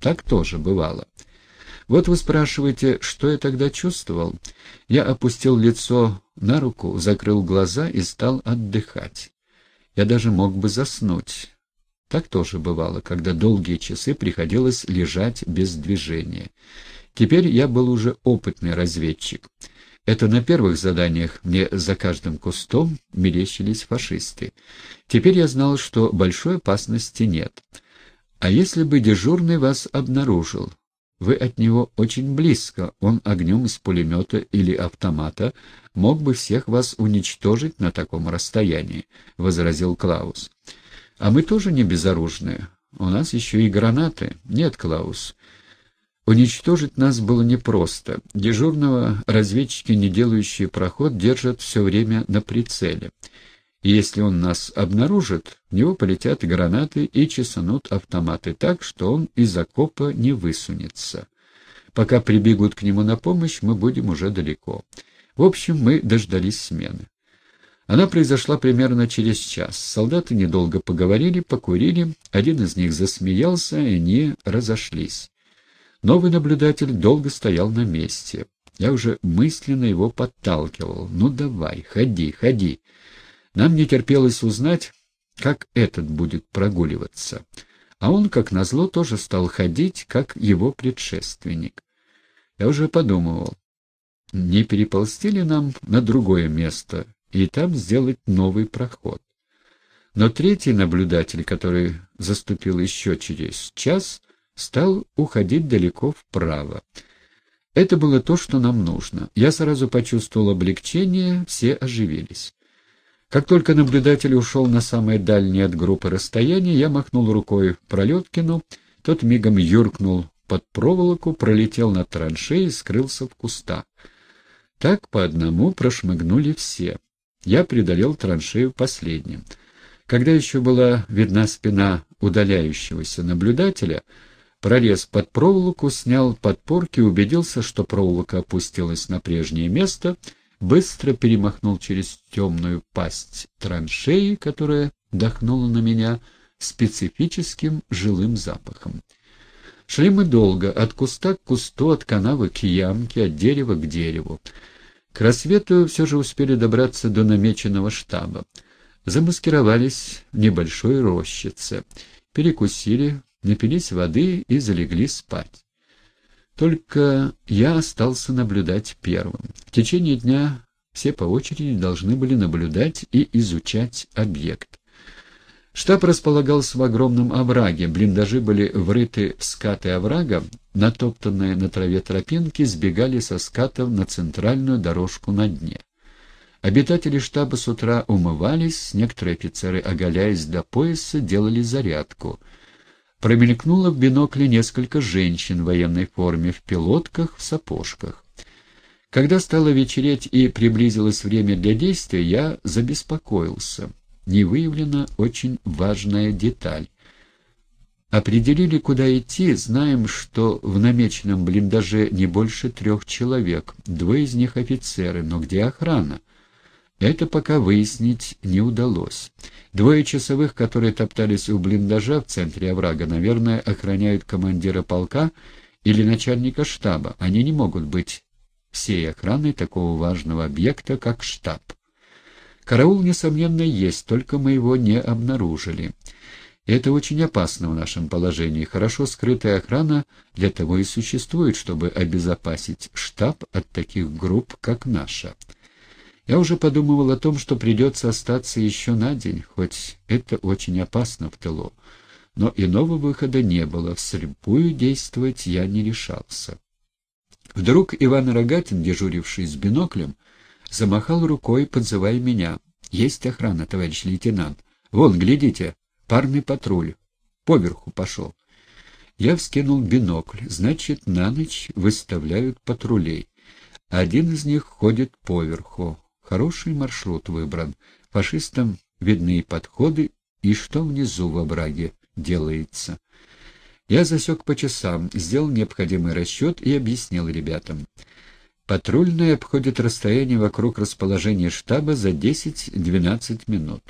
Так тоже бывало. Вот вы спрашиваете, что я тогда чувствовал? Я опустил лицо на руку, закрыл глаза и стал отдыхать. Я даже мог бы заснуть. Так тоже бывало, когда долгие часы приходилось лежать без движения. Теперь я был уже опытный разведчик. Это на первых заданиях мне за каждым кустом мерещились фашисты. Теперь я знал, что большой опасности нет. А если бы дежурный вас обнаружил? Вы от него очень близко, он огнем из пулемета или автомата мог бы всех вас уничтожить на таком расстоянии, — возразил Клаус. — А мы тоже не безоружные. У нас еще и гранаты. Нет, Клаус. Уничтожить нас было непросто. Дежурного разведчики, не делающие проход, держат все время на прицеле. И если он нас обнаружит, в него полетят гранаты и чесанут автоматы так, что он из окопа не высунется. Пока прибегут к нему на помощь, мы будем уже далеко. В общем, мы дождались смены. Она произошла примерно через час. Солдаты недолго поговорили, покурили, один из них засмеялся, и они разошлись. Новый наблюдатель долго стоял на месте. Я уже мысленно его подталкивал. «Ну давай, ходи, ходи». Нам не терпелось узнать, как этот будет прогуливаться. А он, как назло, тоже стал ходить, как его предшественник. Я уже подумывал, не переползти ли нам на другое место и там сделать новый проход. Но третий наблюдатель, который заступил еще через час, стал уходить далеко вправо. Это было то, что нам нужно. Я сразу почувствовал облегчение, все оживились. Как только наблюдатель ушел на самое дальнее от группы расстояние, я махнул рукой Пролеткину, тот мигом юркнул под проволоку, пролетел на траншеи и скрылся в кустах. Так по одному прошмыгнули все. Я преодолел траншею последним. Когда еще была видна спина удаляющегося наблюдателя, пролез под проволоку, снял подпорки, убедился, что проволока опустилась на прежнее место — быстро перемахнул через темную пасть траншеи, которая дохнула на меня специфическим жилым запахом. Шли мы долго, от куста к кусту, от канавы к ямке, от дерева к дереву. К рассвету все же успели добраться до намеченного штаба. Замаскировались в небольшой рощице, перекусили, напились воды и залегли спать. Только я остался наблюдать первым. В течение дня все по очереди должны были наблюдать и изучать объект. Штаб располагался в огромном овраге, блиндажи были врыты в скаты оврага, натоптанные на траве тропинки сбегали со скатов на центральную дорожку на дне. Обитатели штаба с утра умывались, некоторые офицеры, оголяясь до пояса, делали зарядку — Промелькнуло в бинокле несколько женщин в военной форме, в пилотках, в сапожках. Когда стало вечереть и приблизилось время для действия, я забеспокоился. Не выявлена очень важная деталь. Определили, куда идти, знаем, что в намеченном блиндаже не больше трех человек, двое из них офицеры, но где охрана? Это пока выяснить не удалось. Двое часовых, которые топтались у блиндажа в центре оврага, наверное, охраняют командира полка или начальника штаба. Они не могут быть всей охраной такого важного объекта, как штаб. Караул, несомненно, есть, только мы его не обнаружили. Это очень опасно в нашем положении. Хорошо скрытая охрана для того и существует, чтобы обезопасить штаб от таких групп, как наша. Я уже подумывал о том, что придется остаться еще на день, хоть это очень опасно в тылу. Но иного выхода не было, вслепую действовать я не решался. Вдруг Иван Рогатин, дежуривший с биноклем, замахал рукой, подзывая меня. «Есть охрана, товарищ лейтенант. Вон, глядите, парный патруль. Поверху пошел». Я вскинул бинокль. Значит, на ночь выставляют патрулей. Один из них ходит поверху. Хороший маршрут выбран. Фашистам видны подходы и что внизу в обраге делается. Я засек по часам, сделал необходимый расчет и объяснил ребятам. Патрульные обходят расстояние вокруг расположения штаба за 10-12 минут.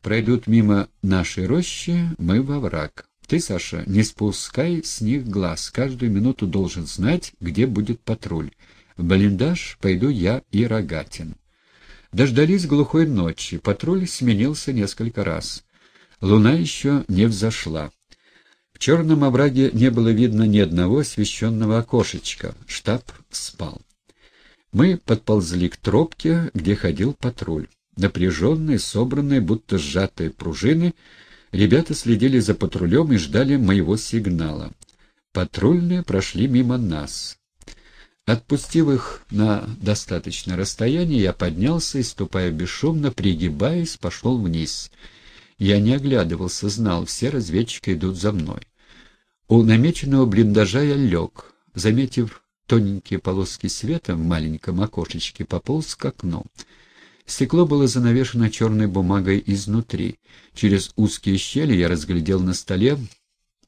Пройдут мимо нашей рощи, мы во враг. Ты, Саша, не спускай с них глаз. Каждую минуту должен знать, где будет патруль. В блиндаж пойду я и Рогатин. Дождались глухой ночи. Патруль сменился несколько раз. Луна еще не взошла. В черном овраге не было видно ни одного освещенного окошечка. Штаб спал. Мы подползли к тропке, где ходил патруль. Напряженные, собранные, будто сжатые пружины, ребята следили за патрулем и ждали моего сигнала. Патрульные прошли мимо нас. Отпустив их на достаточное расстояние, я поднялся и, ступая бесшумно, пригибаясь, пошел вниз. Я не оглядывался, знал, все разведчики идут за мной. У намеченного блиндажа я лег, заметив тоненькие полоски света в маленьком окошечке, пополз к окну. Стекло было занавешено черной бумагой изнутри. Через узкие щели я разглядел на столе,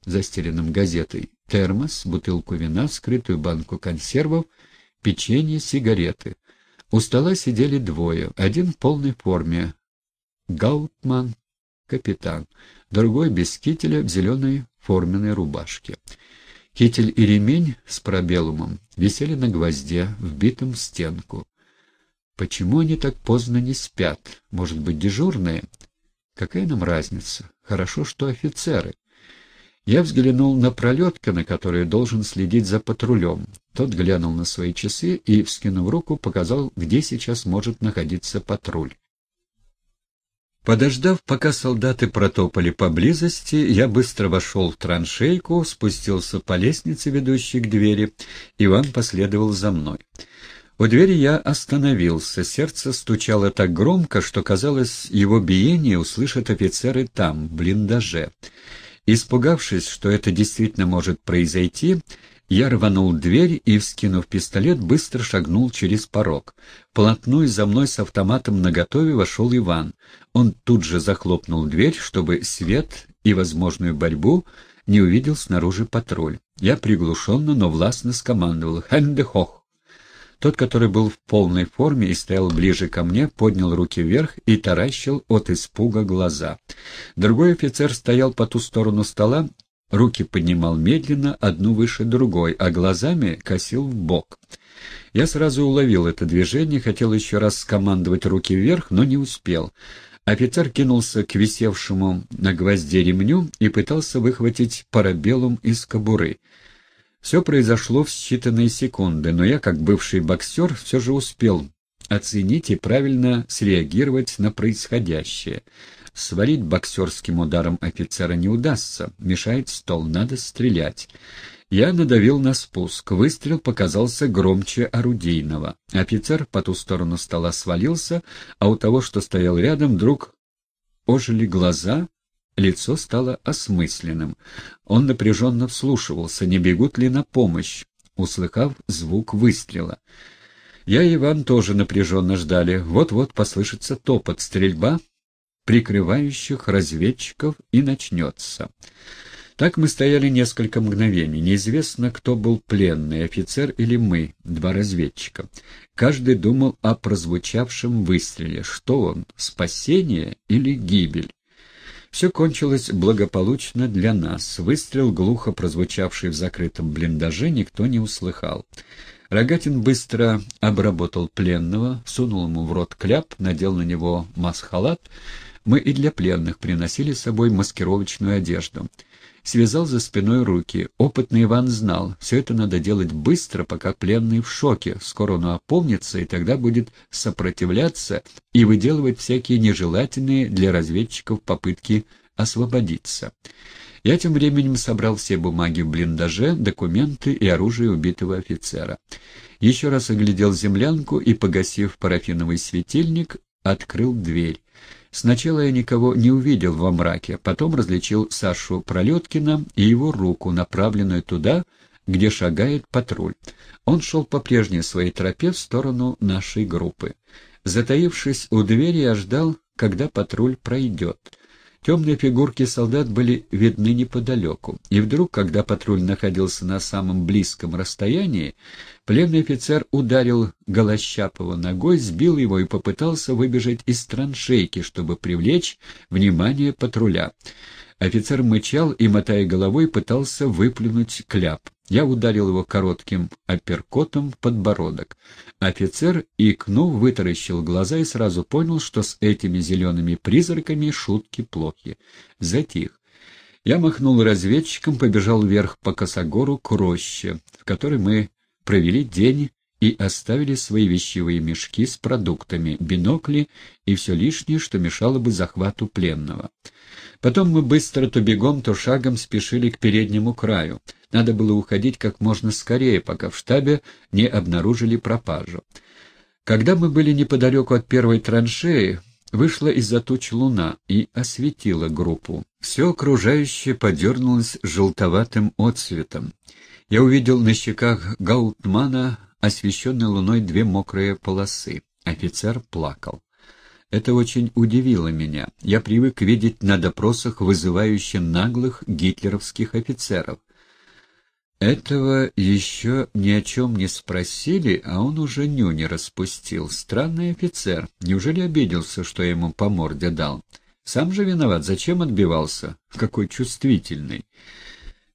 застеленном газетой, термос, бутылку вина, скрытую банку консервов, печенье, сигареты. У стола сидели двое, один в полной форме, Гаутман, капитан, другой без кителя в зеленой форменной рубашке. Китель и ремень с пробелумом висели на гвозде, вбитом в стенку. Почему они так поздно не спят? Может быть, дежурные? Какая нам разница? Хорошо, что офицеры. Я взглянул на пролетка, на который должен следить за патрулем. Тот глянул на свои часы и, вскинув руку, показал, где сейчас может находиться патруль. Подождав, пока солдаты протопали поблизости, я быстро вошел в траншейку, спустился по лестнице, ведущей к двери. Иван последовал за мной. У двери я остановился, сердце стучало так громко, что, казалось, его биение услышат офицеры там, в блиндаже. Испугавшись, что это действительно может произойти, я рванул дверь и, вскинув пистолет, быстро шагнул через порог. Плотной за мной с автоматом наготове вошел Иван. Он тут же захлопнул дверь, чтобы свет и возможную борьбу не увидел снаружи патруль. Я приглушенно, но властно скомандовал «Хендехох!». Тот, который был в полной форме и стоял ближе ко мне, поднял руки вверх и таращил от испуга глаза. Другой офицер стоял по ту сторону стола Руки поднимал медленно, одну выше другой, а глазами косил в бок. Я сразу уловил это движение, хотел еще раз скомандовать руки вверх, но не успел. Офицер кинулся к висевшему на гвозде ремню и пытался выхватить парабеллум из кобуры. Все произошло в считанные секунды, но я, как бывший боксер, все же успел оценить и правильно среагировать на происходящее. Свалить боксерским ударом офицера не удастся. Мешает стол, надо стрелять. Я надавил на спуск. Выстрел показался громче орудийного. Офицер по ту сторону стола свалился, а у того, что стоял рядом, вдруг ожили глаза, лицо стало осмысленным. Он напряженно вслушивался, не бегут ли на помощь, услыхав звук выстрела. Я и Иван тоже напряженно ждали. Вот-вот послышится топот, стрельба, прикрывающих разведчиков, и начнется. Так мы стояли несколько мгновений. Неизвестно, кто был пленный, офицер или мы, два разведчика. Каждый думал о прозвучавшем выстреле. Что он, спасение или гибель? Все кончилось благополучно для нас. Выстрел, глухо прозвучавший в закрытом блиндаже, никто не услыхал. Рогатин быстро обработал пленного, сунул ему в рот кляп, надел на него масхалат мы и для пленных приносили с собой маскировочную одежду. Связал за спиной руки. Опытный Иван знал, все это надо делать быстро, пока пленный в шоке. Скоро он опомнится, и тогда будет сопротивляться и выделывать всякие нежелательные для разведчиков попытки освободиться. Я тем временем собрал все бумаги в блиндаже, документы и оружие убитого офицера. Еще раз оглядел землянку и, погасив парафиновый светильник, открыл дверь. Сначала я никого не увидел во мраке, потом различил Сашу Пролеткина и его руку, направленную туда, где шагает патруль. Он шел по прежней своей тропе в сторону нашей группы. Затаившись у двери, я ждал, когда патруль пройдет. Темные фигурки солдат были видны неподалеку, и вдруг, когда патруль находился на самом близком расстоянии, пленный офицер ударил Голощапова ногой, сбил его и попытался выбежать из траншейки, чтобы привлечь внимание патруля. Офицер мычал и, мотая головой, пытался выплюнуть кляп. Я ударил его коротким апперкотом в подбородок. Офицер, икнув, вытаращил глаза и сразу понял, что с этими зелеными призраками шутки плохи. Затих. Я махнул разведчиком, побежал вверх по косогору к роще, в которой мы провели день и оставили свои вещевые мешки с продуктами, бинокли и все лишнее, что мешало бы захвату пленного. Потом мы быстро то бегом, то шагом спешили к переднему краю. Надо было уходить как можно скорее, пока в штабе не обнаружили пропажу. Когда мы были неподалеку от первой траншеи, вышла из-за туч луна и осветила группу. Все окружающее подернулось желтоватым отсветом. Я увидел на щеках Гаутмана освещенной луной две мокрые полосы. Офицер плакал. Это очень удивило меня. Я привык видеть на допросах вызывающе наглых гитлеровских офицеров. Этого еще ни о чем не спросили, а он уже нюни распустил. Странный офицер. Неужели обиделся, что я ему по морде дал? Сам же виноват. Зачем отбивался? Какой чувствительный.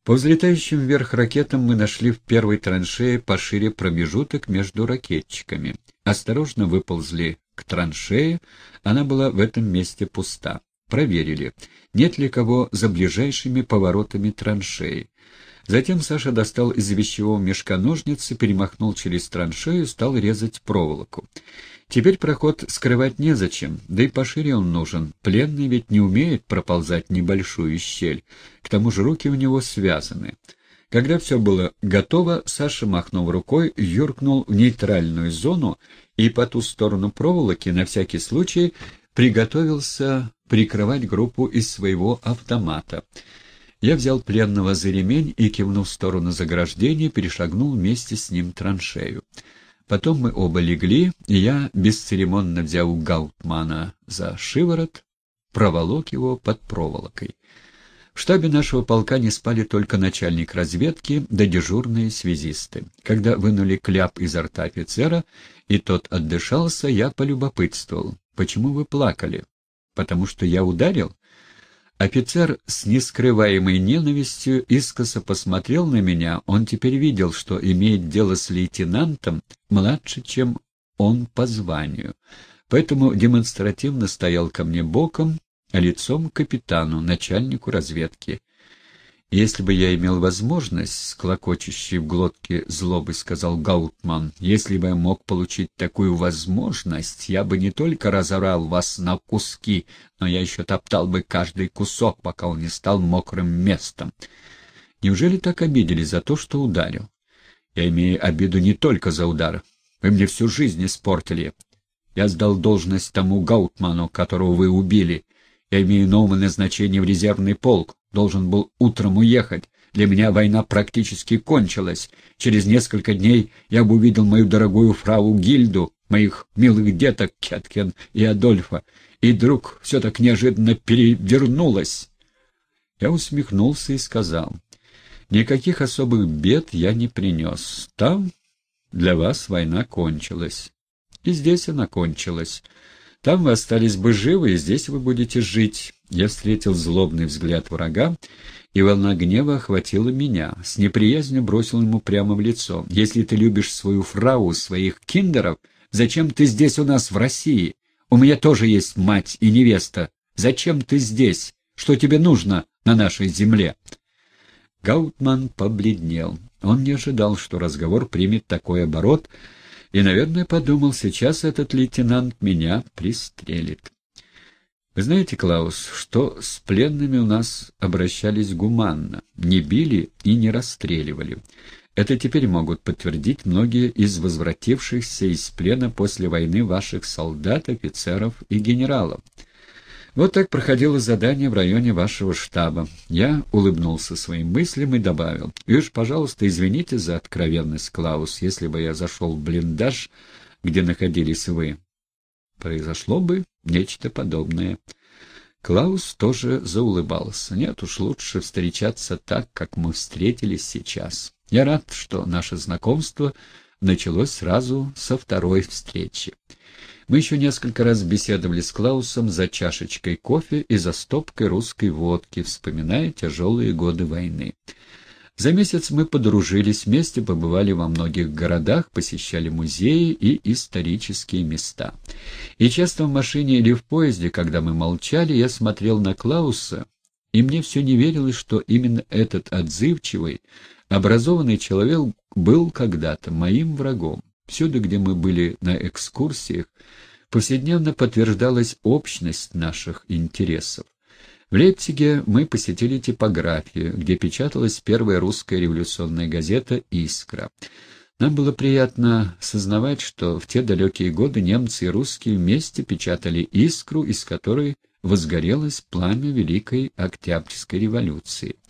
По взлетающим вверх ракетам мы нашли в первой траншее пошире промежуток между ракетчиками. Осторожно выползли к траншее, она была в этом месте пуста. Проверили, нет ли кого за ближайшими поворотами траншеи. Затем Саша достал из вещевого мешка ножницы, перемахнул через траншею и стал резать проволоку. Теперь проход скрывать незачем, да и пошире он нужен. Пленный ведь не умеет проползать небольшую щель. К тому же руки у него связаны. Когда все было готово, Саша, махнув рукой, юркнул в нейтральную зону и по ту сторону проволоки, на всякий случай, приготовился прикрывать группу из своего автомата. Я взял пленного за ремень и, кивнув в сторону заграждения, перешагнул вместе с ним траншею. Потом мы оба легли, и я, бесцеремонно взял Гаутмана за шиворот, проволок его под проволокой. В штабе нашего полка не спали только начальник разведки да дежурные связисты. Когда вынули кляп изо рта офицера, и тот отдышался, я полюбопытствовал. «Почему вы плакали?» «Потому что я ударил?» Офицер с нескрываемой ненавистью искоса посмотрел на меня. Он теперь видел, что имеет дело с лейтенантом младше, чем он по званию. Поэтому демонстративно стоял ко мне боком, лицом к капитану, начальнику разведки. «Если бы я имел возможность, — с клокочущей в глотке злобы сказал Гаутман, — если бы я мог получить такую возможность, я бы не только разорал вас на куски, но я еще топтал бы каждый кусок, пока он не стал мокрым местом. Неужели так обидели за то, что ударил? Я имею обиду не только за удар. Вы мне всю жизнь испортили. Я сдал должность тому Гаутману, которого вы убили, я имею новое назначение в резервный полк, должен был утром уехать. Для меня война практически кончилась. Через несколько дней я бы увидел мою дорогую фрау Гильду, моих милых деток Кеткен и Адольфа, и вдруг все так неожиданно перевернулось. Я усмехнулся и сказал, никаких особых бед я не принес. Там для вас война кончилась. И здесь она кончилась. Там вы остались бы живы, и здесь вы будете жить. Я встретил злобный взгляд врага, и волна гнева охватила меня. С неприязнью бросил ему прямо в лицо. «Если ты любишь свою фрау, своих киндеров, зачем ты здесь у нас в России? У меня тоже есть мать и невеста. Зачем ты здесь? Что тебе нужно на нашей земле?» Гаутман побледнел. Он не ожидал, что разговор примет такой оборот, и, наверное, подумал, сейчас этот лейтенант меня пристрелит. Вы знаете, Клаус, что с пленными у нас обращались гуманно, не били и не расстреливали. Это теперь могут подтвердить многие из возвратившихся из плена после войны ваших солдат, офицеров и генералов. Вот так проходило задание в районе вашего штаба. Я улыбнулся своим мыслям и добавил. И уж, пожалуйста, извините за откровенность, Клаус, если бы я зашел в блиндаж, где находились вы. Произошло бы нечто подобное. Клаус тоже заулыбался. Нет уж, лучше встречаться так, как мы встретились сейчас. Я рад, что наше знакомство началось сразу со второй встречи. Мы еще несколько раз беседовали с Клаусом за чашечкой кофе и за стопкой русской водки, вспоминая тяжелые годы войны. За месяц мы подружились, вместе побывали во многих городах, посещали музеи и исторические места. И часто в машине или в поезде, когда мы молчали, я смотрел на Клауса, и мне все не верилось, что именно этот отзывчивый, образованный человек был когда-то моим врагом. Всюду, где мы были на экскурсиях, повседневно подтверждалась общность наших интересов. В Лейпциге мы посетили типографию, где печаталась первая русская революционная газета «Искра». Нам было приятно сознавать, что в те далекие годы немцы и русские вместе печатали «Искру», из которой возгорелось пламя Великой Октябрьской революции —